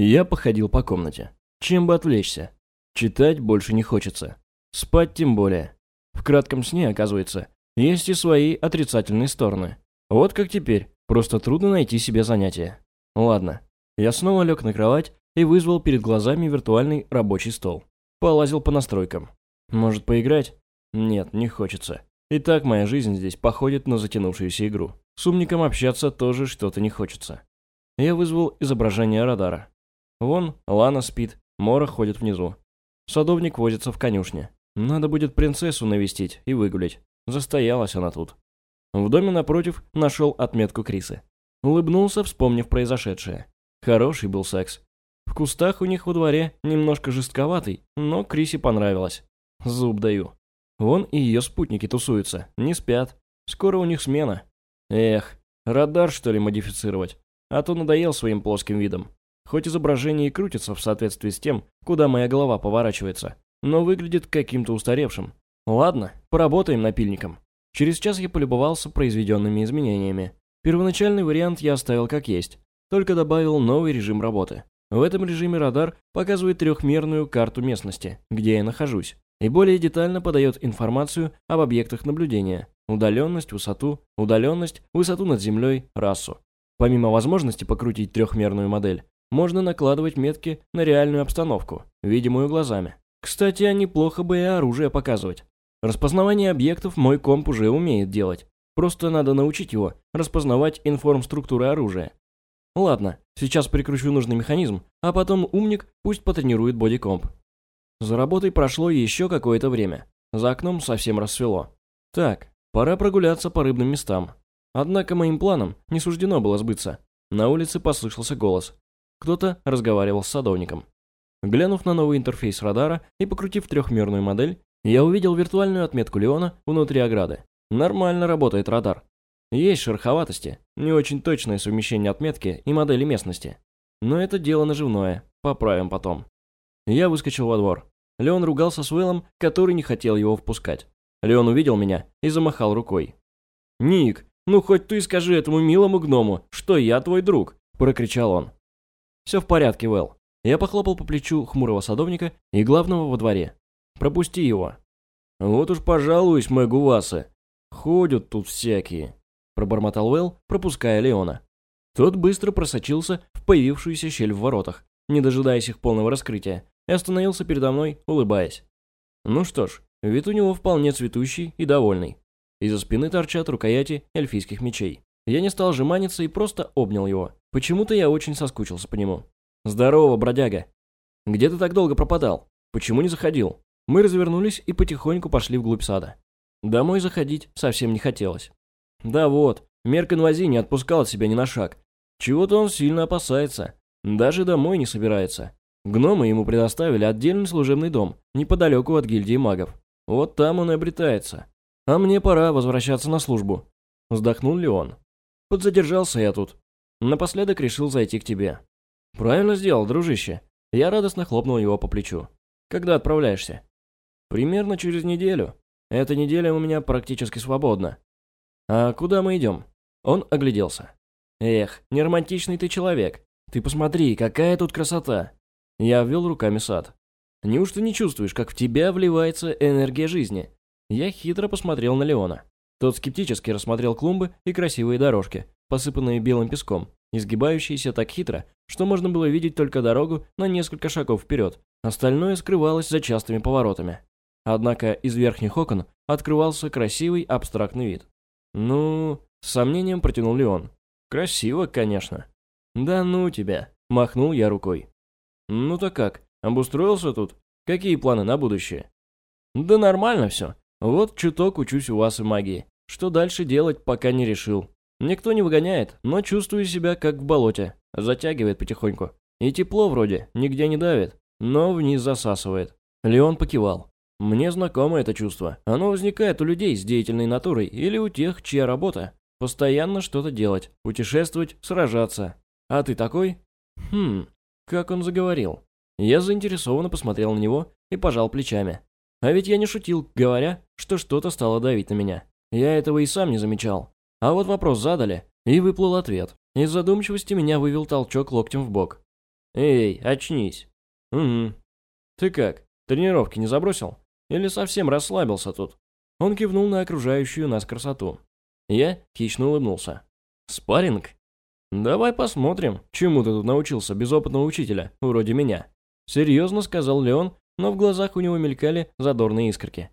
Я походил по комнате. Чем бы отвлечься? Читать больше не хочется. Спать тем более. В кратком сне, оказывается, есть и свои отрицательные стороны. Вот как теперь, просто трудно найти себе занятие. Ладно. Я снова лег на кровать и вызвал перед глазами виртуальный рабочий стол. Полазил по настройкам. Может, поиграть? Нет, не хочется. И так моя жизнь здесь походит на затянувшуюся игру. С умником общаться тоже что-то не хочется. Я вызвал изображение радара. Вон, Лана спит, Мора ходит внизу. Садовник возится в конюшне. Надо будет принцессу навестить и выгулять. Застоялась она тут. В доме напротив нашел отметку Крисы. Улыбнулся, вспомнив произошедшее. Хороший был секс. В кустах у них во дворе немножко жестковатый, но Крисе понравилось. Зуб даю. Вон и ее спутники тусуются, не спят. Скоро у них смена. Эх, радар что ли модифицировать? А то надоел своим плоским видом. Хоть изображение и крутится в соответствии с тем, куда моя голова поворачивается, но выглядит каким-то устаревшим. Ладно, поработаем напильником. Через час я полюбовался произведенными изменениями. Первоначальный вариант я оставил как есть, только добавил новый режим работы. В этом режиме радар показывает трехмерную карту местности, где я нахожусь, и более детально подает информацию об объектах наблюдения, удаленность, высоту, удаленность, высоту над землей, расу. Помимо возможности покрутить трехмерную модель, можно накладывать метки на реальную обстановку, видимую глазами. Кстати, а неплохо бы и оружие показывать. Распознавание объектов мой комп уже умеет делать. Просто надо научить его распознавать информструктуры оружия. Ладно, сейчас прикручу нужный механизм, а потом умник пусть потренирует бодикомп. За работой прошло еще какое-то время. За окном совсем рассвело. Так, пора прогуляться по рыбным местам. Однако моим планам не суждено было сбыться. На улице послышался голос. Кто-то разговаривал с садовником. Глянув на новый интерфейс радара и покрутив трехмерную модель, я увидел виртуальную отметку Леона внутри ограды. Нормально работает радар. Есть шероховатости, не очень точное совмещение отметки и модели местности. Но это дело наживное, поправим потом. Я выскочил во двор. Леон ругался с Уиллом, который не хотел его впускать. Леон увидел меня и замахал рукой. «Ник, ну хоть ты скажи этому милому гному, что я твой друг!» – прокричал он. «Все в порядке, Уэлл». Я похлопал по плечу хмурого садовника и главного во дворе. «Пропусти его». «Вот уж пожалуюсь, мой гувасы. Ходят тут всякие пробормотал Уэлл, пропуская Леона. Тот быстро просочился в появившуюся щель в воротах, не дожидаясь их полного раскрытия, и остановился передо мной, улыбаясь. Ну что ж, вид у него вполне цветущий и довольный. Из-за спины торчат рукояти эльфийских мечей. Я не стал жеманиться и просто обнял его. Почему-то я очень соскучился по нему. «Здорово, бродяга!» «Где ты так долго пропадал? Почему не заходил?» Мы развернулись и потихоньку пошли вглубь сада. Домой заходить совсем не хотелось. Да вот, Мерканвази не отпускал от себя ни на шаг. Чего-то он сильно опасается. Даже домой не собирается. Гномы ему предоставили отдельный служебный дом, неподалеку от гильдии магов. Вот там он и обретается. А мне пора возвращаться на службу. Вздохнул ли он? Подзадержался я тут. Напоследок решил зайти к тебе. Правильно сделал, дружище. Я радостно хлопнул его по плечу. Когда отправляешься? Примерно через неделю. Эта неделя у меня практически свободна. «А куда мы идем?» Он огляделся. «Эх, неромантичный ты человек. Ты посмотри, какая тут красота!» Я ввел руками сад. «Неужто не чувствуешь, как в тебя вливается энергия жизни?» Я хитро посмотрел на Леона. Тот скептически рассмотрел клумбы и красивые дорожки, посыпанные белым песком, изгибающиеся так хитро, что можно было видеть только дорогу на несколько шагов вперед. Остальное скрывалось за частыми поворотами. Однако из верхних окон открывался красивый абстрактный вид. «Ну...» — с сомнением протянул Леон. «Красиво, конечно». «Да ну тебя!» — махнул я рукой. «Ну-то как, обустроился тут? Какие планы на будущее?» «Да нормально все. Вот чуток учусь у вас в магии. Что дальше делать, пока не решил. Никто не выгоняет, но чувствую себя как в болоте. Затягивает потихоньку. И тепло вроде, нигде не давит, но вниз засасывает». Леон покивал. Мне знакомо это чувство. Оно возникает у людей с деятельной натурой или у тех, чья работа – постоянно что-то делать, путешествовать, сражаться. А ты такой? Хм, как он заговорил. Я заинтересованно посмотрел на него и пожал плечами. А ведь я не шутил, говоря, что что-то стало давить на меня. Я этого и сам не замечал. А вот вопрос задали, и выплыл ответ. Из задумчивости меня вывел толчок локтем в бок. Эй, очнись. Угу. Ты как, тренировки не забросил? Или совсем расслабился тут? Он кивнул на окружающую нас красоту. Я хищно улыбнулся. Спарринг? Давай посмотрим, чему ты тут научился без опытного учителя, вроде меня. Серьезно сказал Леон, но в глазах у него мелькали задорные искорки.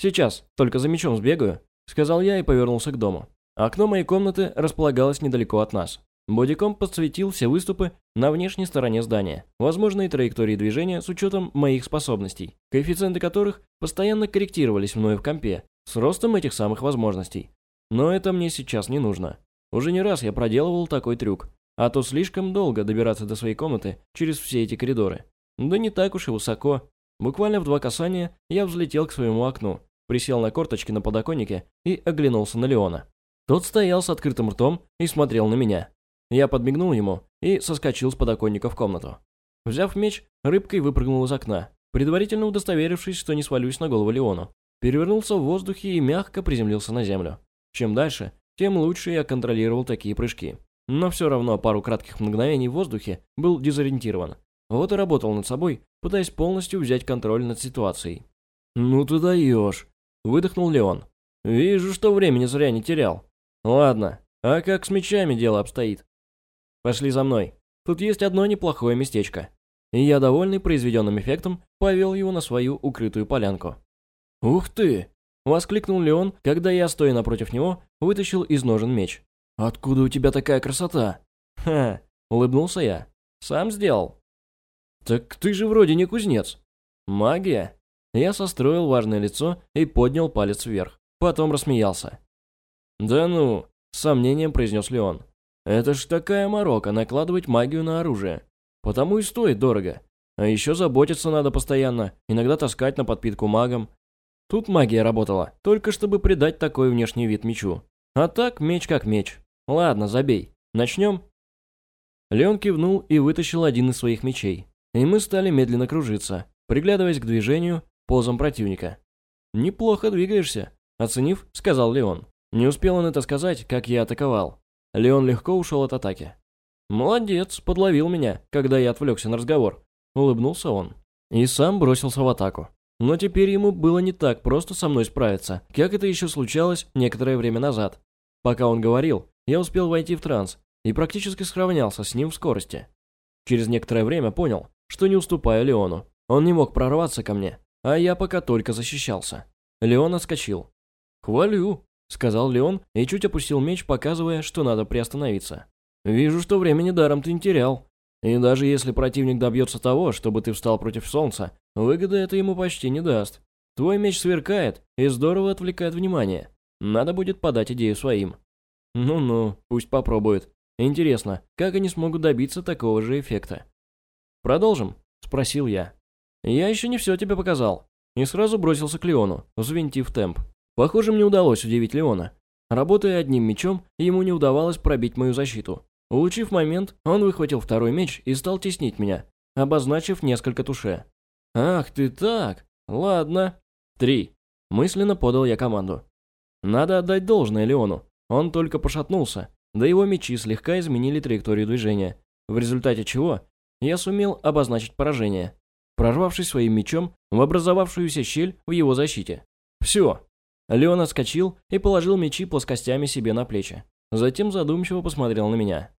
Сейчас, только за мечом сбегаю, сказал я и повернулся к дому. Окно моей комнаты располагалось недалеко от нас. Бодиком подсветил все выступы на внешней стороне здания, возможные траектории движения с учетом моих способностей, коэффициенты которых постоянно корректировались мною в компе с ростом этих самых возможностей. Но это мне сейчас не нужно. Уже не раз я проделывал такой трюк, а то слишком долго добираться до своей комнаты через все эти коридоры. Да не так уж и высоко. Буквально в два касания я взлетел к своему окну, присел на корточки на подоконнике и оглянулся на Леона. Тот стоял с открытым ртом и смотрел на меня. Я подмигнул ему и соскочил с подоконника в комнату. Взяв меч, рыбкой выпрыгнул из окна, предварительно удостоверившись, что не свалюсь на голову Леону. Перевернулся в воздухе и мягко приземлился на землю. Чем дальше, тем лучше я контролировал такие прыжки. Но все равно пару кратких мгновений в воздухе был дезориентирован. Вот и работал над собой, пытаясь полностью взять контроль над ситуацией. «Ну ты даешь!» – выдохнул Леон. «Вижу, что времени зря не терял. Ладно, а как с мечами дело обстоит?» Пошли за мной. Тут есть одно неплохое местечко. И я, довольный произведенным эффектом, повел его на свою укрытую полянку. «Ух ты!» – воскликнул Леон, когда я, стоя напротив него, вытащил из ножен меч. «Откуда у тебя такая красота?» «Ха!» – улыбнулся я. «Сам сделал». «Так ты же вроде не кузнец». «Магия?» Я состроил важное лицо и поднял палец вверх. Потом рассмеялся. «Да ну!» – с сомнением произнес Леон. Это ж такая морока накладывать магию на оружие. Потому и стоит дорого. А еще заботиться надо постоянно, иногда таскать на подпитку магом. Тут магия работала, только чтобы придать такой внешний вид мечу. А так, меч как меч. Ладно, забей. Начнем? Леон кивнул и вытащил один из своих мечей. И мы стали медленно кружиться, приглядываясь к движению, позам противника. «Неплохо двигаешься», — оценив, сказал Леон. Не успел он это сказать, как я атаковал. Леон легко ушел от атаки. «Молодец, подловил меня, когда я отвлекся на разговор», — улыбнулся он. И сам бросился в атаку. Но теперь ему было не так просто со мной справиться, как это еще случалось некоторое время назад. Пока он говорил, я успел войти в транс и практически сравнялся с ним в скорости. Через некоторое время понял, что не уступаю Леону. Он не мог прорваться ко мне, а я пока только защищался. Леон отскочил. «Хвалю», — сказал Леон и чуть опустил меч, показывая, что надо приостановиться. «Вижу, что времени даром ты не терял. И даже если противник добьется того, чтобы ты встал против солнца, выгоды это ему почти не даст. Твой меч сверкает и здорово отвлекает внимание. Надо будет подать идею своим». «Ну-ну, пусть попробуют. Интересно, как они смогут добиться такого же эффекта?» «Продолжим?» — спросил я. «Я еще не все тебе показал». И сразу бросился к Леону, взвинтив темп. Похоже, мне удалось удивить Леона. Работая одним мечом, ему не удавалось пробить мою защиту. Улучив момент, он выхватил второй меч и стал теснить меня, обозначив несколько туше. «Ах ты так! Ладно. Три!» Мысленно подал я команду. Надо отдать должное Леону. Он только пошатнулся, да его мечи слегка изменили траекторию движения, в результате чего я сумел обозначить поражение, прорвавшись своим мечом в образовавшуюся щель в его защите. Все, Леон отскочил и положил мечи плоскостями себе на плечи. Затем задумчиво посмотрел на меня.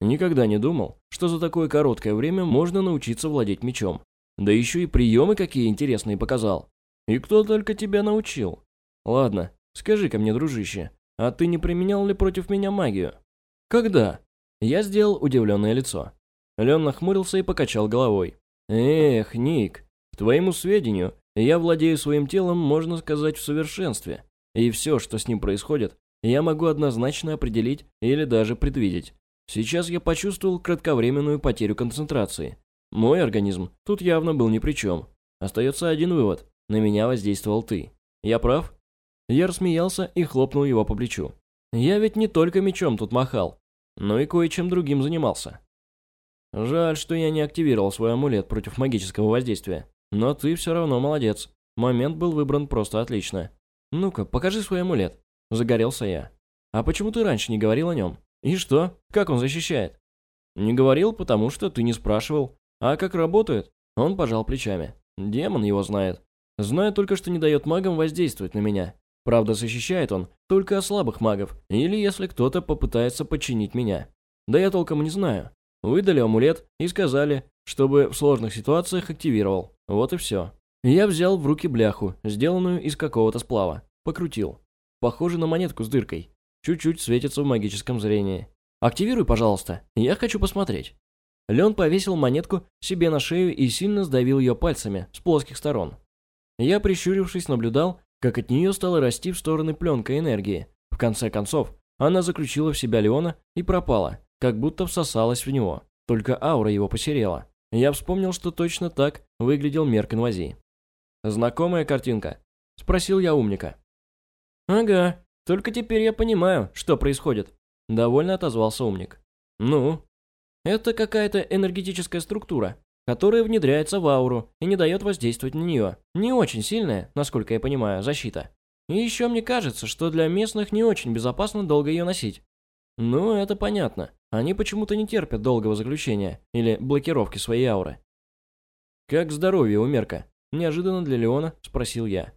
Никогда не думал, что за такое короткое время можно научиться владеть мечом. Да еще и приемы какие интересные показал. И кто только тебя научил? Ладно, скажи-ка мне, дружище, а ты не применял ли против меня магию? Когда? Я сделал удивленное лицо. Леон нахмурился и покачал головой. Эх, Ник, к твоему сведению, я владею своим телом, можно сказать, в совершенстве. И все, что с ним происходит, я могу однозначно определить или даже предвидеть. Сейчас я почувствовал кратковременную потерю концентрации. Мой организм тут явно был ни при чем. Остается один вывод. На меня воздействовал ты. Я прав? Я рассмеялся и хлопнул его по плечу. Я ведь не только мечом тут махал, но и кое-чем другим занимался. Жаль, что я не активировал свой амулет против магического воздействия. Но ты все равно молодец. Момент был выбран просто отлично. Ну-ка, покажи свой амулет. Загорелся я. А почему ты раньше не говорил о нем? И что? Как он защищает? Не говорил, потому что ты не спрашивал. А как работает? Он пожал плечами. Демон его знает. Знаю только, что не дает магам воздействовать на меня. Правда, защищает он только слабых магов, или если кто-то попытается подчинить меня. Да я толком не знаю. Выдали амулет и сказали, чтобы в сложных ситуациях активировал. Вот и все. Я взял в руки бляху, сделанную из какого-то сплава. Покрутил. Похоже на монетку с дыркой. Чуть-чуть светится в магическом зрении. «Активируй, пожалуйста. Я хочу посмотреть». Леон повесил монетку себе на шею и сильно сдавил ее пальцами с плоских сторон. Я, прищурившись, наблюдал, как от нее стала расти в стороны пленка энергии. В конце концов, она заключила в себя Леона и пропала, как будто всосалась в него, только аура его посерела. Я вспомнил, что точно так выглядел Мерк инвазии. «Знакомая картинка?» – спросил я умника. «Ага, только теперь я понимаю, что происходит», – довольно отозвался умник. «Ну?» «Это какая-то энергетическая структура, которая внедряется в ауру и не дает воздействовать на нее. Не очень сильная, насколько я понимаю, защита. И еще мне кажется, что для местных не очень безопасно долго ее носить. Ну, это понятно. Они почему-то не терпят долгого заключения или блокировки своей ауры. «Как здоровье у Мерка?» – неожиданно для Леона спросил я.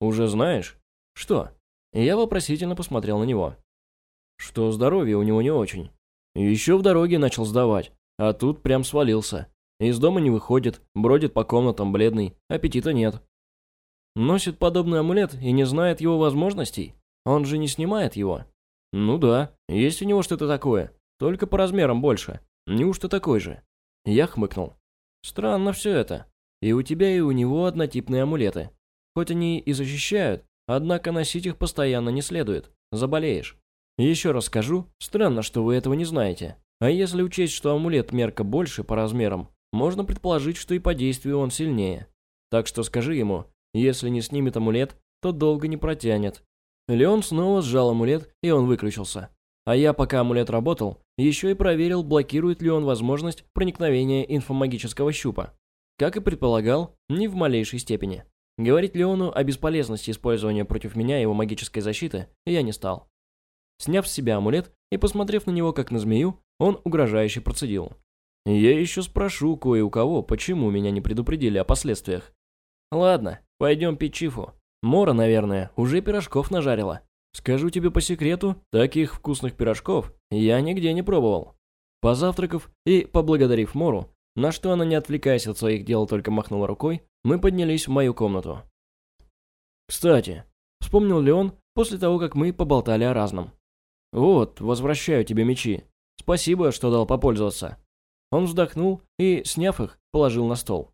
«Уже знаешь?» «Что?» Я вопросительно посмотрел на него. Что здоровье у него не очень. Еще в дороге начал сдавать, а тут прям свалился. Из дома не выходит, бродит по комнатам бледный, аппетита нет. Носит подобный амулет и не знает его возможностей? Он же не снимает его. Ну да, есть у него что-то такое, только по размерам больше. Неужто такой же? Я хмыкнул. Странно все это. И у тебя, и у него однотипные амулеты. Хоть они и защищают, однако носить их постоянно не следует. Заболеешь. Еще раз скажу, странно, что вы этого не знаете. А если учесть, что амулет мерка больше по размерам, можно предположить, что и по действию он сильнее. Так что скажи ему, если не снимет амулет, то долго не протянет. Леон снова сжал амулет, и он выключился. А я, пока амулет работал, еще и проверил, блокирует ли он возможность проникновения инфомагического щупа. Как и предполагал, не в малейшей степени. Говорить Леону о бесполезности использования против меня его магической защиты я не стал. Сняв с себя амулет и посмотрев на него как на змею, он угрожающе процедил. Я еще спрошу кое у кого, почему меня не предупредили о последствиях. Ладно, пойдем пить чифу. Мора, наверное, уже пирожков нажарила. Скажу тебе по секрету, таких вкусных пирожков я нигде не пробовал. Позавтракав и поблагодарив Мору, на что она, не отвлекаясь от своих дел, только махнула рукой, мы поднялись в мою комнату. Кстати, вспомнил Леон после того, как мы поболтали о разном. Вот, возвращаю тебе мечи. Спасибо, что дал попользоваться. Он вздохнул и, сняв их, положил на стол.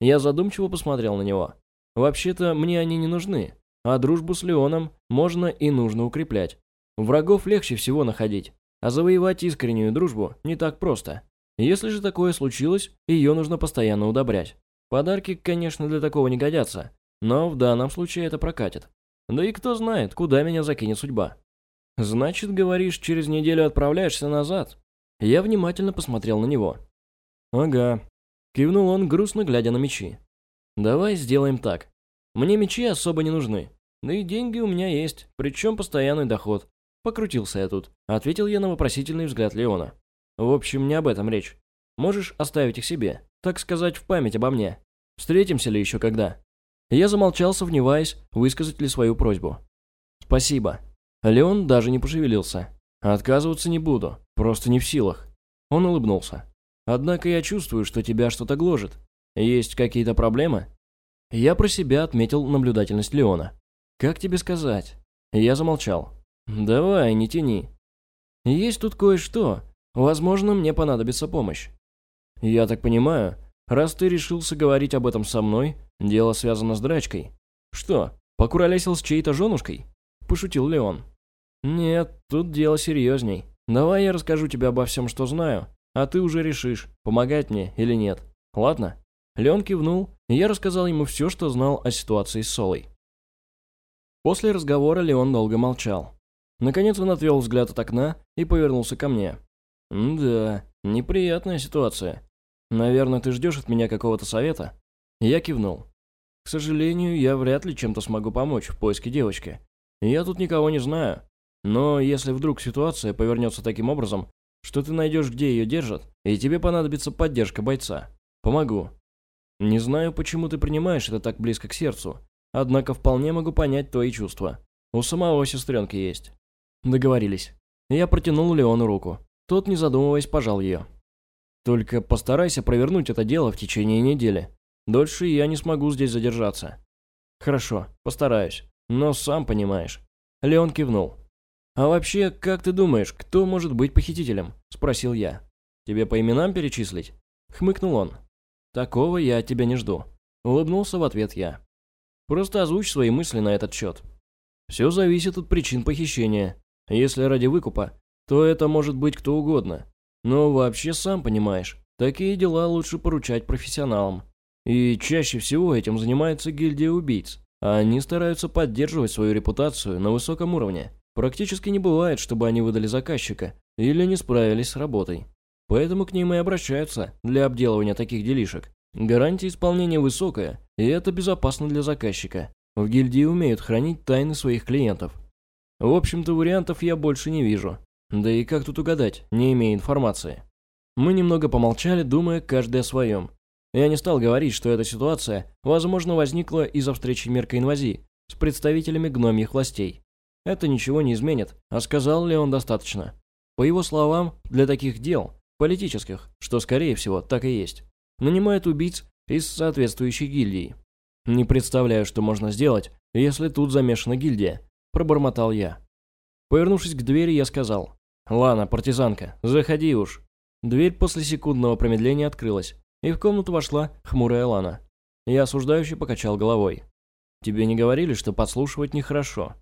Я задумчиво посмотрел на него. Вообще-то мне они не нужны, а дружбу с Леоном можно и нужно укреплять. Врагов легче всего находить, а завоевать искреннюю дружбу не так просто. Если же такое случилось, ее нужно постоянно удобрять. Подарки, конечно, для такого не годятся, но в данном случае это прокатит. Да и кто знает, куда меня закинет судьба. Значит, говоришь, через неделю отправляешься назад? Я внимательно посмотрел на него. «Ага», — кивнул он, грустно глядя на мечи. «Давай сделаем так. Мне мечи особо не нужны. Да и деньги у меня есть, причем постоянный доход. Покрутился я тут», — ответил я на вопросительный взгляд Леона. «В общем, не об этом речь. Можешь оставить их себе, так сказать, в память обо мне. Встретимся ли еще когда?» Я замолчал, сомневаясь, высказать ли свою просьбу. «Спасибо». Леон даже не пошевелился. «Отказываться не буду. Просто не в силах. Он улыбнулся. Однако я чувствую, что тебя что-то гложет. Есть какие-то проблемы? Я про себя отметил наблюдательность Леона. Как тебе сказать? Я замолчал. Давай, не тяни. Есть тут кое-что. Возможно, мне понадобится помощь. Я так понимаю, раз ты решился говорить об этом со мной, дело связано с драчкой. Что, покуролесил с чьей-то женушкой? Пошутил Леон. Нет, тут дело серьезней. Давай я расскажу тебе обо всем, что знаю, а ты уже решишь, помогать мне или нет. Ладно?» Леон кивнул, и я рассказал ему все, что знал о ситуации с Солой. После разговора Леон долго молчал. Наконец он отвел взгляд от окна и повернулся ко мне. «Да, неприятная ситуация. Наверное, ты ждешь от меня какого-то совета?» Я кивнул. «К сожалению, я вряд ли чем-то смогу помочь в поиске девочки. Я тут никого не знаю, но если вдруг ситуация повернется таким образом, что ты найдешь, где ее держат, и тебе понадобится поддержка бойца. Помогу. Не знаю, почему ты принимаешь это так близко к сердцу, однако вполне могу понять твои чувства. У самого сестренки есть. Договорились. Я протянул Леону руку. Тот, не задумываясь, пожал ее. Только постарайся провернуть это дело в течение недели. Дольше я не смогу здесь задержаться. Хорошо, постараюсь. Но сам понимаешь. Леон кивнул. «А вообще, как ты думаешь, кто может быть похитителем?» – спросил я. «Тебе по именам перечислить?» – хмыкнул он. «Такого я от тебя не жду», – улыбнулся в ответ я. «Просто озвучь свои мысли на этот счет. Все зависит от причин похищения. Если ради выкупа, то это может быть кто угодно. Но вообще сам понимаешь, такие дела лучше поручать профессионалам. И чаще всего этим занимается гильдия убийц, а они стараются поддерживать свою репутацию на высоком уровне. Практически не бывает, чтобы они выдали заказчика или не справились с работой. Поэтому к ним и обращаются для обделывания таких делишек. Гарантия исполнения высокая, и это безопасно для заказчика. В гильдии умеют хранить тайны своих клиентов. В общем-то, вариантов я больше не вижу. Да и как тут угадать, не имея информации? Мы немного помолчали, думая каждый о своем. Я не стал говорить, что эта ситуация, возможно, возникла из-за встречи Меркоинвазии с представителями гномьих властей. Это ничего не изменит, а сказал ли он достаточно? По его словам, для таких дел, политических, что скорее всего так и есть, нанимают убийц из соответствующей гильдии. Не представляю, что можно сделать, если тут замешана гильдия, пробормотал я. Повернувшись к двери, я сказал, «Лана, партизанка, заходи уж». Дверь после секундного промедления открылась, и в комнату вошла хмурая Лана. Я осуждающе покачал головой. «Тебе не говорили, что подслушивать нехорошо?»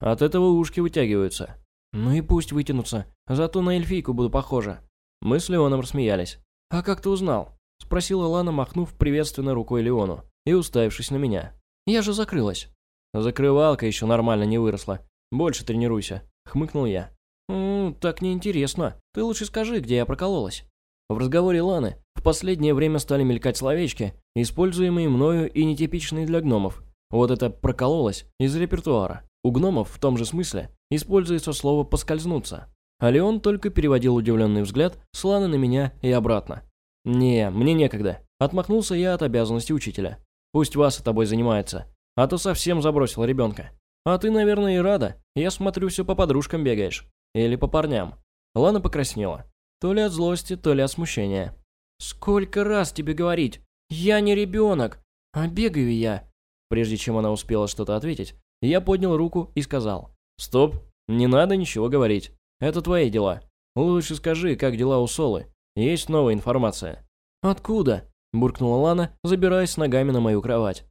От этого ушки вытягиваются. Ну и пусть вытянутся, зато на эльфийку буду похожа. Мы с Леоном рассмеялись. «А как ты узнал?» – спросила Лана, махнув приветственно рукой Леону и уставившись на меня. «Я же закрылась». «Закрывалка еще нормально не выросла. Больше тренируйся», – хмыкнул я. «Ммм, так неинтересно. Ты лучше скажи, где я прокололась». В разговоре Ланы в последнее время стали мелькать словечки, используемые мною и нетипичные для гномов. Вот это «прокололась» из репертуара. У гномов в том же смысле используется слово «поскользнуться». А Леон только переводил удивленный взгляд с Ланы на меня и обратно. «Не, мне некогда». Отмахнулся я от обязанности учителя. «Пусть вас с тобой занимается, а то совсем забросил ребенка. А ты, наверное, и рада. Я смотрю, все по подружкам бегаешь. Или по парням». Лана покраснела. То ли от злости, то ли от смущения. «Сколько раз тебе говорить? Я не ребенок, а бегаю я». Прежде чем она успела что-то ответить, я поднял руку и сказал. «Стоп, не надо ничего говорить. Это твои дела. Лучше скажи, как дела у Солы. Есть новая информация». «Откуда?» – буркнула Лана, забираясь ногами на мою кровать.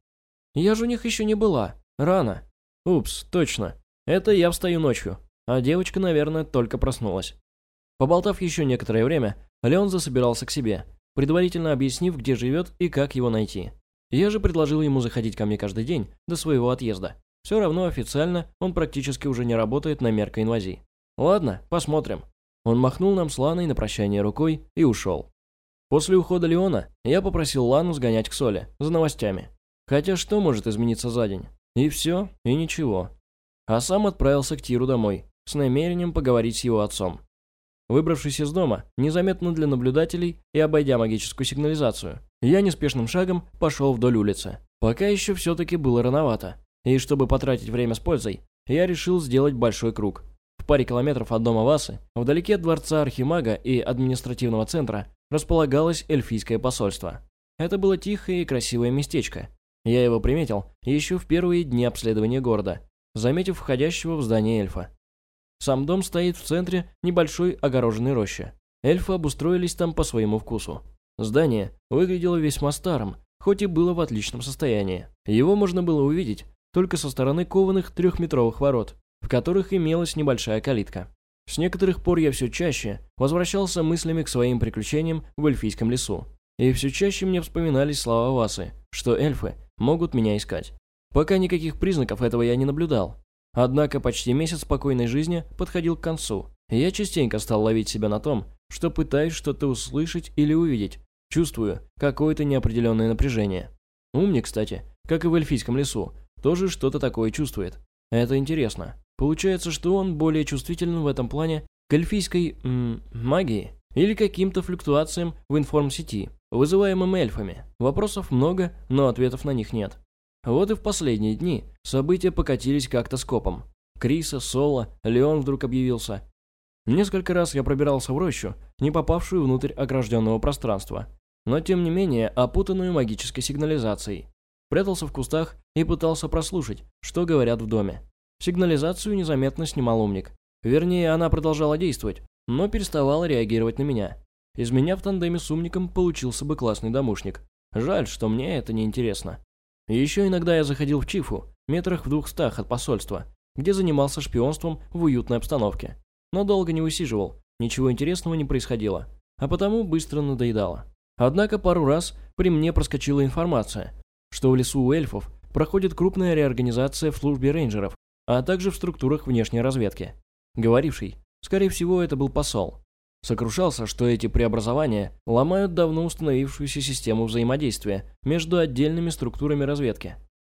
«Я же у них еще не была. Рано». «Упс, точно. Это я встаю ночью. А девочка, наверное, только проснулась». Поболтав еще некоторое время, Леон засобирался к себе, предварительно объяснив, где живет и как его найти. Я же предложил ему заходить ко мне каждый день до своего отъезда. Все равно официально он практически уже не работает на меркоинвазии. Ладно, посмотрим. Он махнул нам с Ланой на прощание рукой и ушел. После ухода Леона я попросил Лану сгонять к Соле за новостями. Хотя что может измениться за день? И все, и ничего. А сам отправился к Тиру домой, с намерением поговорить с его отцом. Выбравшись из дома, незаметно для наблюдателей и обойдя магическую сигнализацию, я неспешным шагом пошел вдоль улицы. Пока еще все-таки было рановато. И чтобы потратить время с пользой, я решил сделать большой круг. В паре километров от дома Васы, вдалеке от дворца Архимага и административного центра, располагалось эльфийское посольство. Это было тихое и красивое местечко. Я его приметил еще в первые дни обследования города, заметив входящего в здание эльфа. Сам дом стоит в центре небольшой огороженной рощи. Эльфы обустроились там по своему вкусу. Здание выглядело весьма старым, хоть и было в отличном состоянии. Его можно было увидеть только со стороны кованых трехметровых ворот, в которых имелась небольшая калитка. С некоторых пор я все чаще возвращался мыслями к своим приключениям в эльфийском лесу. И все чаще мне вспоминались слова Васы, что эльфы могут меня искать. Пока никаких признаков этого я не наблюдал. Однако почти месяц спокойной жизни подходил к концу, и я частенько стал ловить себя на том, что пытаюсь что-то услышать или увидеть, чувствую какое-то неопределенное напряжение. Умник, кстати, как и в эльфийском лесу, тоже что-то такое чувствует. Это интересно. Получается, что он более чувствителен в этом плане к эльфийской м, магии или каким-то флюктуациям в информсети, вызываемым эльфами. Вопросов много, но ответов на них нет. Вот и в последние дни события покатились как-то скопом. Криса, Соло, Леон вдруг объявился. Несколько раз я пробирался в рощу, не попавшую внутрь огражденного пространства, но тем не менее опутанную магической сигнализацией. Прятался в кустах и пытался прослушать, что говорят в доме. Сигнализацию незаметно снимал умник. Вернее, она продолжала действовать, но переставала реагировать на меня. Из меня в тандеме с умником получился бы классный домушник. Жаль, что мне это не интересно. Еще иногда я заходил в Чифу, метрах в двухстах от посольства, где занимался шпионством в уютной обстановке. Но долго не высиживал, ничего интересного не происходило, а потому быстро надоедало. Однако пару раз при мне проскочила информация, что в лесу у эльфов проходит крупная реорганизация в службе рейнджеров, а также в структурах внешней разведки. Говоривший, скорее всего, это был посол. Сокрушался, что эти преобразования ломают давно установившуюся систему взаимодействия между отдельными структурами разведки.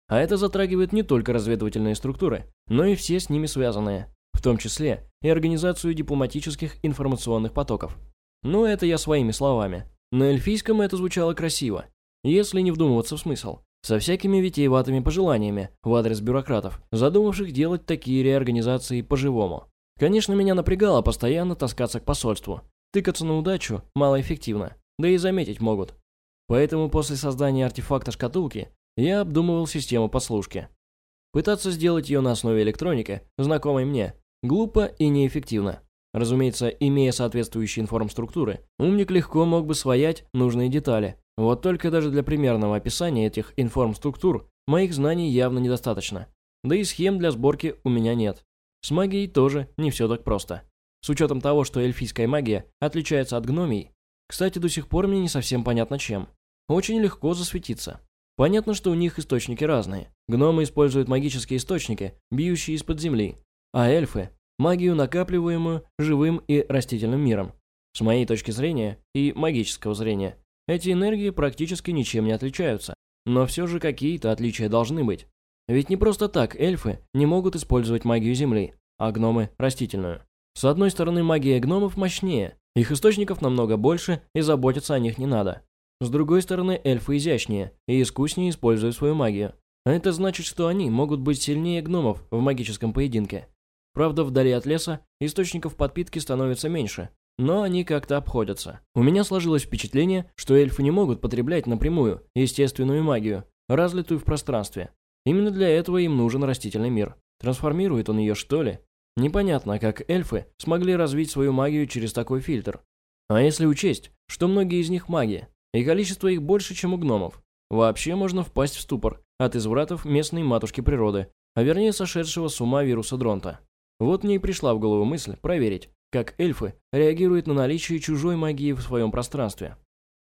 А это затрагивает не только разведывательные структуры, но и все с ними связанные, в том числе и организацию дипломатических информационных потоков. Ну, это я своими словами. На эльфийском это звучало красиво, если не вдумываться в смысл. Со всякими витиеватыми пожеланиями в адрес бюрократов, задумавших делать такие реорганизации по-живому. Конечно, меня напрягало постоянно таскаться к посольству. Тыкаться на удачу малоэффективно, да и заметить могут. Поэтому после создания артефакта шкатулки я обдумывал систему подслушки. Пытаться сделать ее на основе электроники, знакомой мне, глупо и неэффективно. Разумеется, имея соответствующие информструктуры, умник легко мог бы своять нужные детали. Вот только даже для примерного описания этих информструктур моих знаний явно недостаточно. Да и схем для сборки у меня нет. С магией тоже не все так просто. С учетом того, что эльфийская магия отличается от гномий, кстати, до сих пор мне не совсем понятно чем. Очень легко засветиться. Понятно, что у них источники разные. Гномы используют магические источники, бьющие из-под земли, а эльфы – магию, накапливаемую живым и растительным миром. С моей точки зрения и магического зрения, эти энергии практически ничем не отличаются, но все же какие-то отличия должны быть. Ведь не просто так эльфы не могут использовать магию Земли, а гномы – растительную. С одной стороны, магия гномов мощнее, их источников намного больше и заботиться о них не надо. С другой стороны, эльфы изящнее и искуснее используют свою магию. А это значит, что они могут быть сильнее гномов в магическом поединке. Правда, вдали от леса источников подпитки становится меньше, но они как-то обходятся. У меня сложилось впечатление, что эльфы не могут потреблять напрямую естественную магию, разлитую в пространстве, Именно для этого им нужен растительный мир. Трансформирует он ее, что ли? Непонятно, как эльфы смогли развить свою магию через такой фильтр. А если учесть, что многие из них маги, и количество их больше, чем у гномов, вообще можно впасть в ступор от извратов местной матушки природы, а вернее сошедшего с ума вируса Дронта. Вот мне и пришла в голову мысль проверить, как эльфы реагируют на наличие чужой магии в своем пространстве.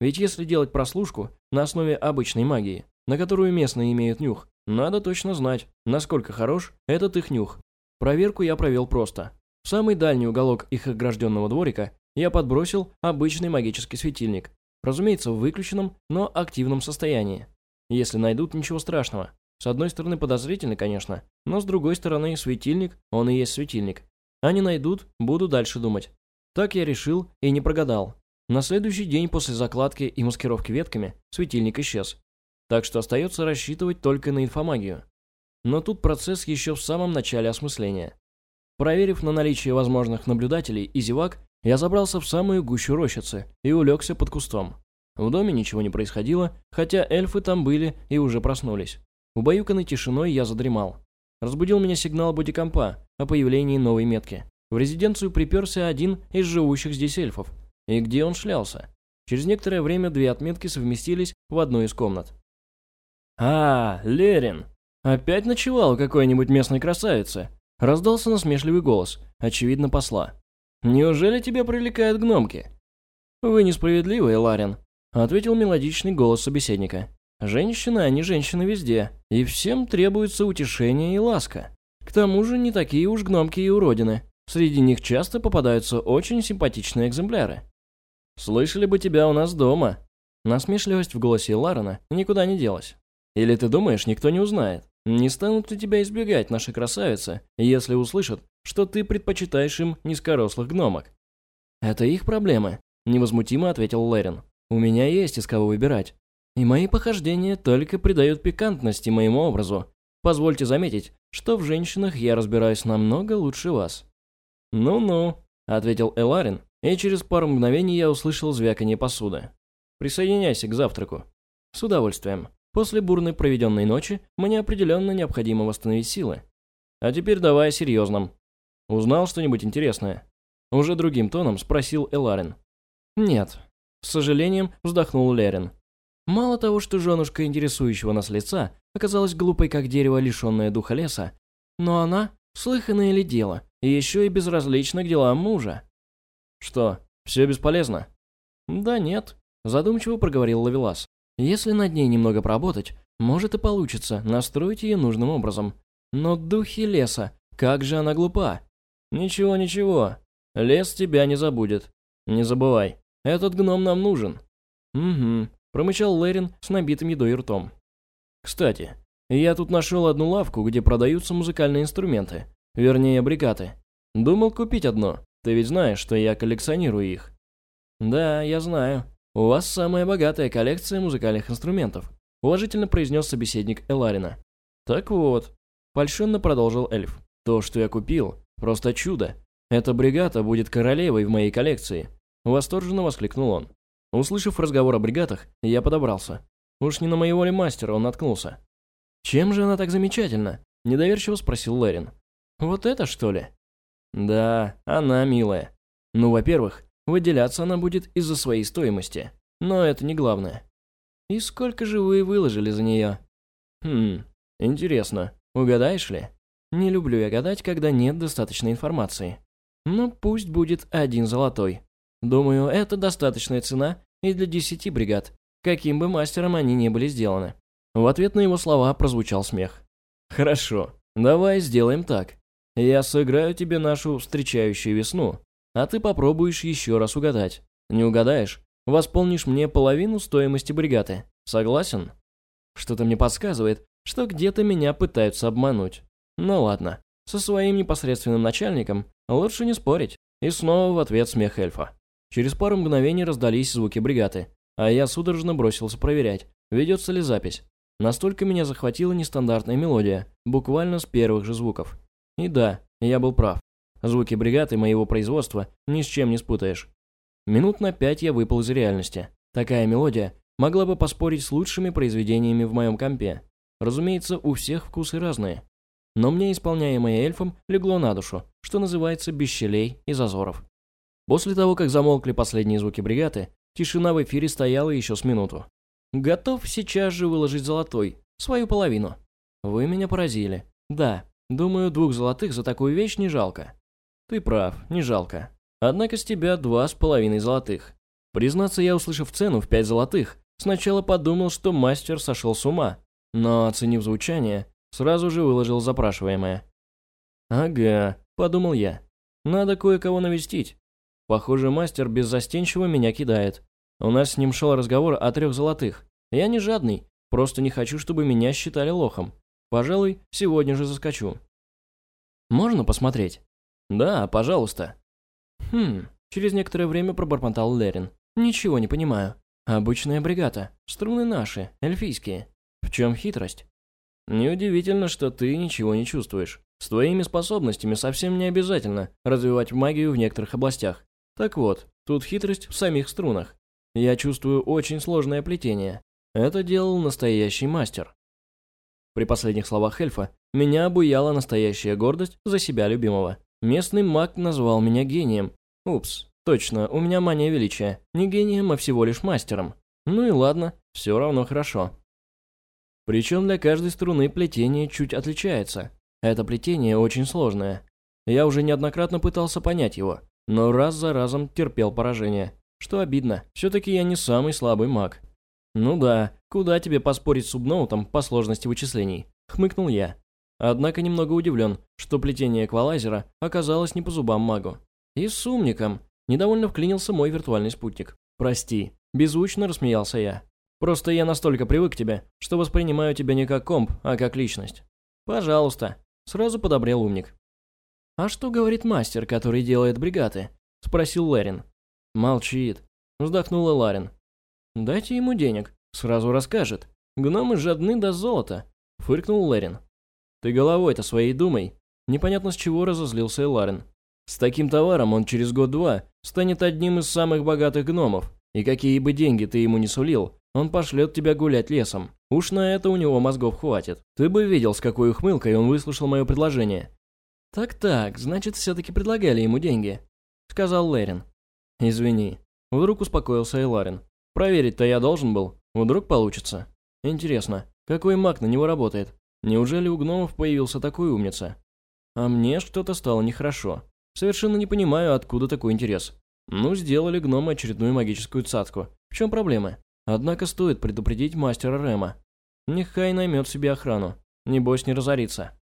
Ведь если делать прослушку на основе обычной магии, на которую местные имеют нюх, надо точно знать, насколько хорош этот их нюх. Проверку я провел просто. В самый дальний уголок их огражденного дворика я подбросил обычный магический светильник. Разумеется, в выключенном, но активном состоянии. Если найдут, ничего страшного. С одной стороны подозрительно, конечно, но с другой стороны светильник, он и есть светильник. А не найдут, буду дальше думать. Так я решил и не прогадал. На следующий день после закладки и маскировки ветками светильник исчез. Так что остается рассчитывать только на инфомагию. Но тут процесс еще в самом начале осмысления. Проверив на наличие возможных наблюдателей и зевак, я забрался в самую гущу рощицы и улегся под кустом. В доме ничего не происходило, хотя эльфы там были и уже проснулись. Убаюканной тишиной я задремал. Разбудил меня сигнал бодикомпа о появлении новой метки. В резиденцию приперся один из живущих здесь эльфов. И где он шлялся? Через некоторое время две отметки совместились в одну из комнат. «А, Лерин! Опять ночевал какой-нибудь местной красавицы?» Раздался насмешливый голос, очевидно, посла. «Неужели тебя привлекают гномки?» «Вы несправедливы, Ларин», — ответил мелодичный голос собеседника. «Женщины, они женщины везде, и всем требуется утешение и ласка. К тому же не такие уж гномки и уродины. Среди них часто попадаются очень симпатичные экземпляры. Слышали бы тебя у нас дома». Насмешливость в голосе Ларина никуда не делась. Или ты думаешь, никто не узнает? Не станут ли тебя избегать наши красавицы, если услышат, что ты предпочитаешь им низкорослых гномок. Это их проблемы, невозмутимо ответил Лерин. У меня есть из кого выбирать. И мои похождения только придают пикантности моему образу. Позвольте заметить, что в женщинах я разбираюсь намного лучше вас. Ну-ну, ответил Эларин, и через пару мгновений я услышал звяканье посуды. Присоединяйся к завтраку. С удовольствием. После бурной проведенной ночи мне определенно необходимо восстановить силы. А теперь давай о серьезном. Узнал что-нибудь интересное? Уже другим тоном спросил Эларин. Нет. С сожалением вздохнул Лерин. Мало того, что женушка интересующего нас лица оказалась глупой, как дерево, лишенное духа леса, но она, слыханное ли дело, и еще и безразлична к делам мужа. Что, все бесполезно? Да нет, задумчиво проговорил Лавелас. Если над ней немного поработать, может и получится настроить ее нужным образом. Но духи леса, как же она глупа. Ничего, ничего, лес тебя не забудет. Не забывай, этот гном нам нужен. Угу, промычал Лерин с набитым едой ртом. Кстати, я тут нашел одну лавку, где продаются музыкальные инструменты. Вернее, бригаты. Думал купить одно. Ты ведь знаешь, что я коллекционирую их. Да, я знаю. У вас самая богатая коллекция музыкальных инструментов. Уважительно произнес собеседник Эларина. Так вот, польщенно продолжил эльф. То, что я купил, просто чудо. Эта бригада будет королевой в моей коллекции. Восторженно воскликнул он. Услышав разговор о бригадах, я подобрался. Уж не на моего ли мастера он наткнулся. «Чем же она так замечательна?» – недоверчиво спросил Лерин. «Вот это, что ли?» «Да, она милая. Ну, во-первых, выделяться она будет из-за своей стоимости. Но это не главное. И сколько же вы выложили за нее?» «Хм, интересно, угадаешь ли?» «Не люблю я гадать, когда нет достаточной информации. Ну, пусть будет один золотой. Думаю, это достаточная цена и для десяти бригад, каким бы мастером они ни были сделаны. В ответ на его слова прозвучал смех. «Хорошо, давай сделаем так. Я сыграю тебе нашу встречающую весну, а ты попробуешь еще раз угадать. Не угадаешь, восполнишь мне половину стоимости бригады. Согласен?» Что-то мне подсказывает, что где-то меня пытаются обмануть. Ну ладно, со своим непосредственным начальником лучше не спорить. И снова в ответ смех эльфа. Через пару мгновений раздались звуки бригады, а я судорожно бросился проверять, ведется ли запись. Настолько меня захватила нестандартная мелодия, буквально с первых же звуков. И да, я был прав. Звуки бригады моего производства ни с чем не спутаешь. Минут на пять я выпал из реальности. Такая мелодия могла бы поспорить с лучшими произведениями в моем компе. Разумеется, у всех вкусы разные. Но мне, исполняемое эльфом, легло на душу, что называется без щелей и зазоров. После того, как замолкли последние звуки бригады, тишина в эфире стояла еще с минуту. Готов сейчас же выложить золотой, свою половину. Вы меня поразили. Да, думаю, двух золотых за такую вещь не жалко. Ты прав, не жалко. Однако с тебя два с половиной золотых. Признаться, я, услышав цену в пять золотых, сначала подумал, что мастер сошел с ума, но, оценив звучание, сразу же выложил запрашиваемое. «Ага», — подумал я, — «надо кое-кого навестить, Похоже, мастер беззастенчиво меня кидает. У нас с ним шел разговор о трех золотых. Я не жадный, просто не хочу, чтобы меня считали лохом. Пожалуй, сегодня же заскочу. Можно посмотреть? Да, пожалуйста. Хм, через некоторое время пробормотал Лерин. Ничего не понимаю. Обычная бригада. Струны наши, эльфийские. В чем хитрость? Неудивительно, что ты ничего не чувствуешь. С твоими способностями совсем не обязательно развивать магию в некоторых областях. Так вот, тут хитрость в самих струнах. Я чувствую очень сложное плетение. Это делал настоящий мастер. При последних словах эльфа меня обуяла настоящая гордость за себя любимого. Местный маг назвал меня гением. Упс, точно, у меня мания величия. Не гением, а всего лишь мастером. Ну и ладно, все равно хорошо. Причем для каждой струны плетение чуть отличается. Это плетение очень сложное. Я уже неоднократно пытался понять его, но раз за разом терпел поражение. Что обидно, все-таки я не самый слабый маг. Ну да, куда тебе поспорить с субноутом по сложности вычислений, хмыкнул я. Однако немного удивлен, что плетение эквалайзера оказалось не по зубам магу. И с умником. Недовольно вклинился мой виртуальный спутник. Прости, беззвучно рассмеялся я. Просто я настолько привык к тебе, что воспринимаю тебя не как комп, а как личность. Пожалуйста, сразу подобрел умник. «А что говорит мастер, который делает бригады?» – спросил Ларин. «Молчит», – вздохнула Ларин. «Дайте ему денег, сразу расскажет. Гномы жадны до золота», – фыркнул Ларин. «Ты головой-то своей думай». Непонятно с чего разозлился Ларин. «С таким товаром он через год-два станет одним из самых богатых гномов, и какие бы деньги ты ему не сулил, он пошлет тебя гулять лесом. Уж на это у него мозгов хватит. Ты бы видел, с какой ухмылкой он выслушал мое предложение. «Так-так, значит, все-таки предлагали ему деньги», — сказал Лерин. «Извини». Вдруг успокоился Эйларин. «Проверить-то я должен был. Вдруг получится. Интересно, какой маг на него работает? Неужели у гномов появился такой умница? А мне что-то стало нехорошо. Совершенно не понимаю, откуда такой интерес. Ну, сделали гномы очередную магическую цацку. В чем проблема? Однако стоит предупредить мастера Рема. Нехай наймет себе охрану. Небось не разорится.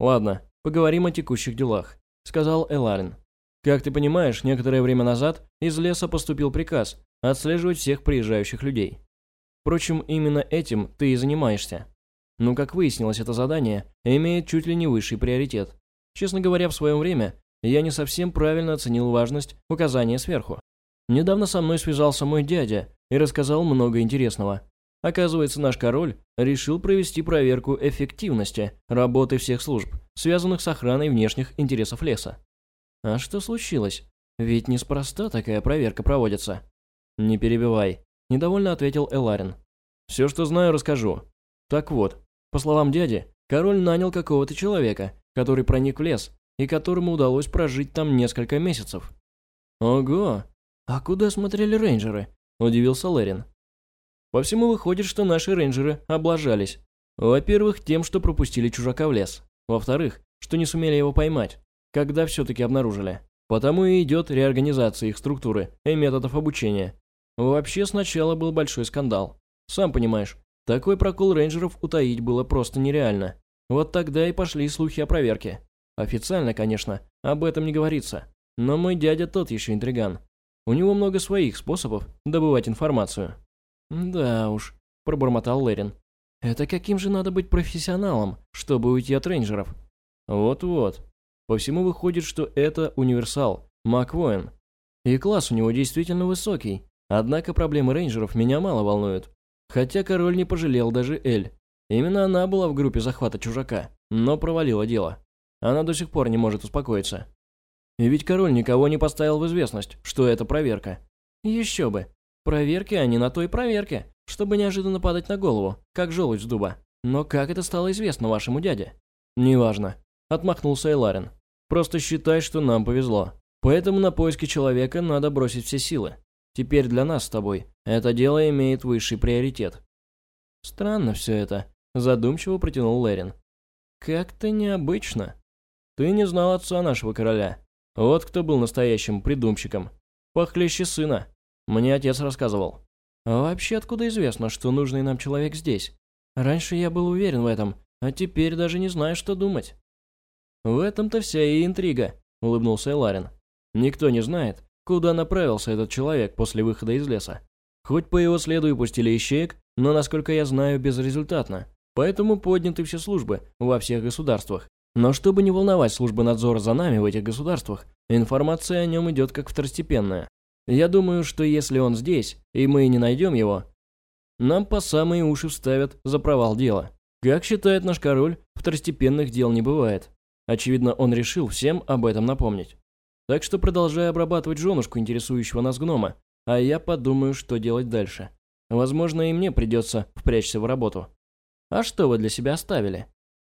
Ладно, поговорим о текущих делах, сказал Эларин. Как ты понимаешь, некоторое время назад из леса поступил приказ отслеживать всех приезжающих людей. Впрочем, именно этим ты и занимаешься. Но, как выяснилось, это задание имеет чуть ли не высший приоритет. Честно говоря, в свое время я не совсем правильно оценил важность указания сверху. Недавно со мной связался мой дядя и рассказал много интересного. Оказывается, наш король решил провести проверку эффективности работы всех служб, связанных с охраной внешних интересов леса. А что случилось? Ведь неспроста такая проверка проводится. Не перебивай, недовольно ответил Эларин. Все, что знаю, расскажу. Так вот, по словам дяди, король нанял какого-то человека, который проник в лес и которому удалось прожить там несколько месяцев. Ого, «А куда смотрели рейнджеры?» – удивился Лерин. «По всему выходит, что наши рейнджеры облажались. Во-первых, тем, что пропустили чужака в лес. Во-вторых, что не сумели его поймать, когда все-таки обнаружили. Потому и идет реорганизация их структуры и методов обучения. Вообще сначала был большой скандал. Сам понимаешь, такой прокол рейнджеров утаить было просто нереально. Вот тогда и пошли слухи о проверке. Официально, конечно, об этом не говорится. Но мой дядя тот еще интриган. У него много своих способов добывать информацию. Да уж, пробормотал Лерин. Это каким же надо быть профессионалом, чтобы уйти от рейнджеров? Вот-вот. По всему выходит, что это универсал, маг-воин. И класс у него действительно высокий. Однако проблемы рейнджеров меня мало волнуют. Хотя король не пожалел даже Эль. Именно она была в группе захвата чужака, но провалила дело. Она до сих пор не может успокоиться. И ведь король никого не поставил в известность, что это проверка. Еще бы. Проверки, не на той проверке, чтобы неожиданно падать на голову, как желудь с дуба. Но как это стало известно вашему дяде? Неважно. Отмахнулся Эларин. Просто считай, что нам повезло. Поэтому на поиски человека надо бросить все силы. Теперь для нас с тобой это дело имеет высший приоритет. Странно все это, задумчиво протянул Лерин. Как-то необычно. Ты не знал отца нашего короля, вот кто был настоящим придумщиком. Похлеще сына. Мне отец рассказывал. Вообще откуда известно, что нужный нам человек здесь? Раньше я был уверен в этом, а теперь даже не знаю, что думать. В этом-то вся и интрига, улыбнулся Эларин. Никто не знает, куда направился этот человек после выхода из леса. Хоть по его следу и пустили ищеек, но, насколько я знаю, безрезультатно. Поэтому подняты все службы во всех государствах. Но чтобы не волновать службы надзора за нами в этих государствах, информация о нем идет как второстепенная. Я думаю, что если он здесь, и мы не найдем его, нам по самые уши вставят за провал дела. Как считает наш король, второстепенных дел не бывает. Очевидно, он решил всем об этом напомнить. Так что продолжай обрабатывать женушку интересующего нас гнома, а я подумаю, что делать дальше. Возможно, и мне придется впрячься в работу. А что вы для себя оставили?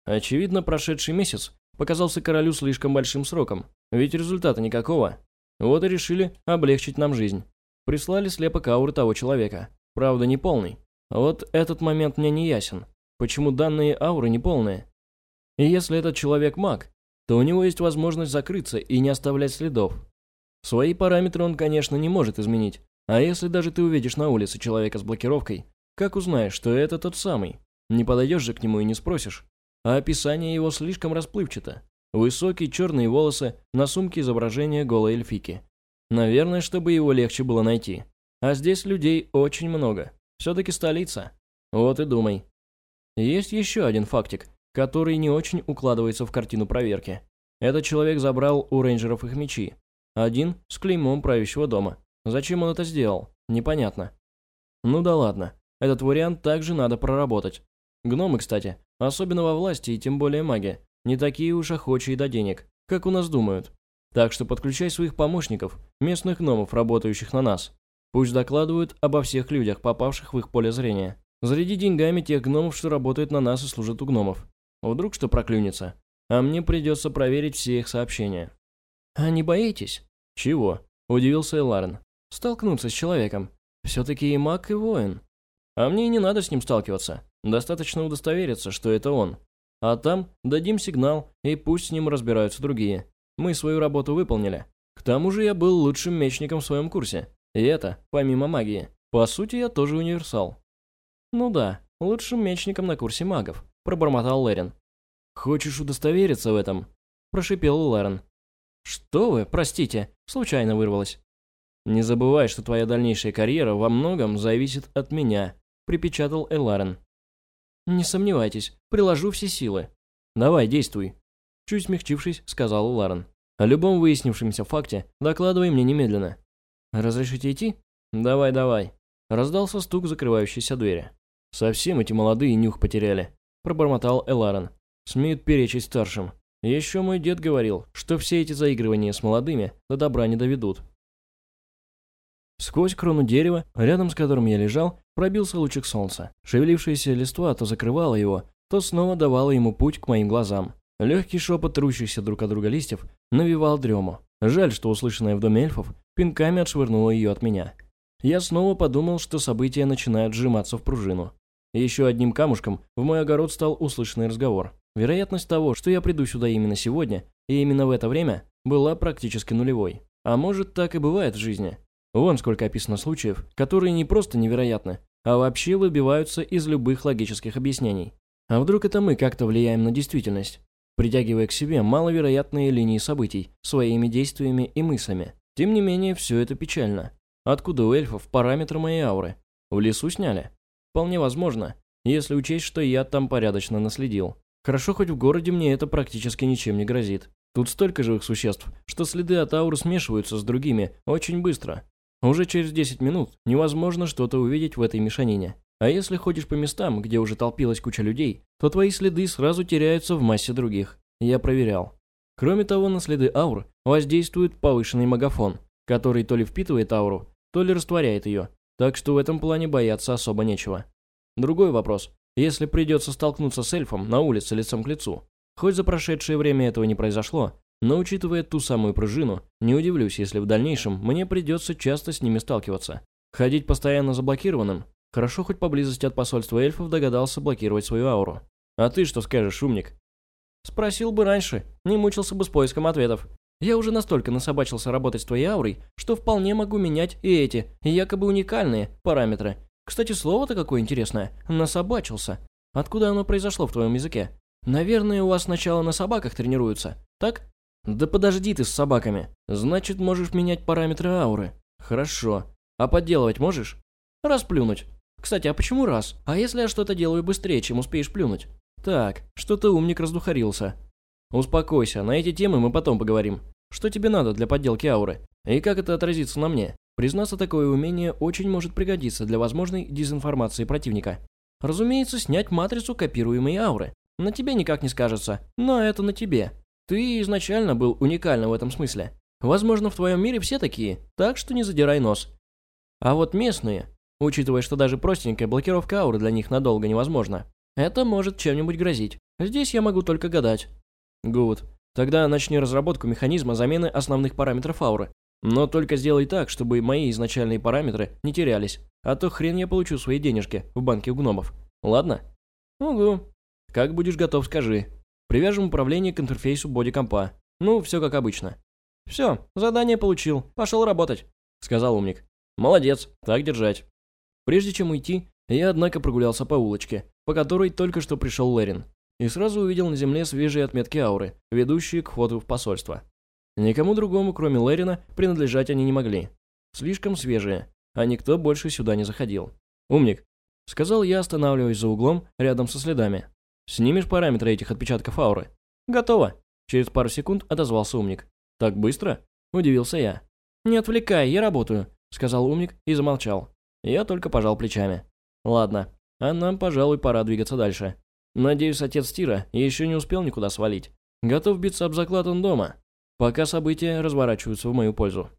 Очевидно, прошедший месяц показался королю слишком большим сроком, ведь результата никакого. Вот и решили облегчить нам жизнь. Прислали слепок ауры того человека. Правда, не полный. Вот этот момент мне не ясен. Почему данные ауры не полные? И если этот человек маг, то у него есть возможность закрыться и не оставлять следов. Свои параметры он, конечно, не может изменить. А если даже ты увидишь на улице человека с блокировкой, как узнаешь, что это тот самый? Не подойдешь же к нему и не спросишь, а описание его слишком расплывчато. Высокие черные волосы, на сумке изображение голой эльфики. Наверное, чтобы его легче было найти. А здесь людей очень много. Все-таки столица. Вот и думай. Есть еще один фактик, который не очень укладывается в картину проверки. Этот человек забрал у рейнджеров их мечи. Один с клеймом правящего дома. Зачем он это сделал? Непонятно. Ну да ладно. Этот вариант также надо проработать. Гномы, кстати, особенно во власти и тем более маги, не такие уж охочие до денег, как у нас думают. Так что подключай своих помощников, местных гномов, работающих на нас. Пусть докладывают обо всех людях, попавших в их поле зрения. Заряди деньгами тех гномов, что работают на нас и служат у гномов. Вдруг что проклюнется. А мне придется проверить все их сообщения. «А не боитесь?» «Чего?» – удивился Эларен. «Столкнуться с человеком. Все-таки и маг, и воин. А мне и не надо с ним сталкиваться. Достаточно удостовериться, что это он. А там дадим сигнал, и пусть с ним разбираются другие. Мы свою работу выполнили. К тому же я был лучшим мечником в своем курсе. И это, помимо магии. По сути, я тоже универсал. Ну да, лучшим мечником на курсе магов, пробормотал Лерин. Хочешь удостовериться в этом? Прошипел Лерин. Что вы, простите, случайно вырвалось. Не забывай, что твоя дальнейшая карьера во многом зависит от меня, припечатал Эларен. Не сомневайтесь, приложу все силы. Давай, действуй. Чуть смягчившись, сказал Ларен. О любом выяснившемся факте докладывай мне немедленно. «Разрешите идти?» «Давай, давай». Раздался стук закрывающейся двери. «Совсем эти молодые нюх потеряли», – пробормотал Эларен. «Смеют перечить старшим. Еще мой дед говорил, что все эти заигрывания с молодыми до добра не доведут». Сквозь крону дерева, рядом с которым я лежал, пробился лучик солнца. Шевелившаяся листва то закрывала его, то снова давала ему путь к моим глазам. Легкий шепот трущихся друг от друга листьев навевал дрему. Жаль, что услышанное в доме эльфов пинками отшвырнуло ее от меня. Я снова подумал, что события начинают сжиматься в пружину. еще одним камушком в мой огород стал услышанный разговор. Вероятность того, что я приду сюда именно сегодня и именно в это время, была практически нулевой. А может, так и бывает в жизни. Вон сколько описано случаев, которые не просто невероятны, а вообще выбиваются из любых логических объяснений. А вдруг это мы как-то влияем на действительность, притягивая к себе маловероятные линии событий своими действиями и мыслями? Тем не менее, все это печально. Откуда у эльфов параметры моей ауры? В лесу сняли? Вполне возможно, если учесть, что я там порядочно наследил. Хорошо, хоть в городе мне это практически ничем не грозит. Тут столько живых существ, что следы от ауры смешиваются с другими очень быстро. Уже через 10 минут невозможно что-то увидеть в этой мешанине. А если ходишь по местам, где уже толпилась куча людей, то твои следы сразу теряются в массе других. Я проверял. Кроме того, на следы аур воздействует повышенный магафон, который то ли впитывает ауру, то ли растворяет ее, так что в этом плане бояться особо нечего. Другой вопрос. Если придется столкнуться с эльфом на улице лицом к лицу, хоть за прошедшее время этого не произошло, но учитывая ту самую пружину, не удивлюсь, если в дальнейшем мне придется часто с ними сталкиваться. Ходить постоянно заблокированным? Хорошо хоть поблизости от посольства эльфов догадался блокировать свою ауру. А ты что скажешь, умник? Спросил бы раньше, не мучился бы с поиском ответов. Я уже настолько насобачился работать с твоей аурой, что вполне могу менять и эти, якобы уникальные, параметры. Кстати, слово-то какое интересное. Насобачился. Откуда оно произошло в твоем языке? Наверное, у вас сначала на собаках тренируются, так? Да подожди ты с собаками. Значит, можешь менять параметры ауры. Хорошо. А подделывать можешь? Расплюнуть. Кстати, а почему раз? А если я что-то делаю быстрее, чем успеешь плюнуть? Так, что-то умник раздухарился. Успокойся, на эти темы мы потом поговорим. Что тебе надо для подделки ауры? И как это отразится на мне? Признаться, такое умение очень может пригодиться для возможной дезинформации противника. Разумеется, снять матрицу копируемой ауры. На тебе никак не скажется, но это на тебе. Ты изначально был уникальным в этом смысле. Возможно, в твоем мире все такие, так что не задирай нос. А вот местные, учитывая, что даже простенькая блокировка ауры для них надолго невозможна, это может чем-нибудь грозить. Здесь я могу только гадать. Гуд. Тогда начни разработку механизма замены основных параметров ауры. Но только сделай так, чтобы мои изначальные параметры не терялись. А то хрен я получу свои денежки в банке у гномов. Ладно? Угу. Как будешь готов, скажи. Привяжем управление к интерфейсу бодикомпа. Ну, все как обычно. Все, задание получил. Пошел работать, сказал умник. Молодец, так держать. Прежде чем уйти, я, однако, прогулялся по улочке, по которой только что пришел Лерин, и сразу увидел на земле свежие отметки ауры, ведущие к входу в посольство. Никому другому, кроме Лерина, принадлежать они не могли. Слишком свежие, а никто больше сюда не заходил. «Умник», — сказал я, останавливаясь за углом рядом со следами. «Снимешь параметры этих отпечатков ауры?» «Готово». Через пару секунд отозвался умник. «Так быстро?» – удивился я. «Не отвлекай, я работаю», – сказал умник и замолчал. Я только пожал плечами. «Ладно, а нам, пожалуй, пора двигаться дальше. Надеюсь, отец Тира еще не успел никуда свалить. Готов биться об заклад он дома, пока события разворачиваются в мою пользу».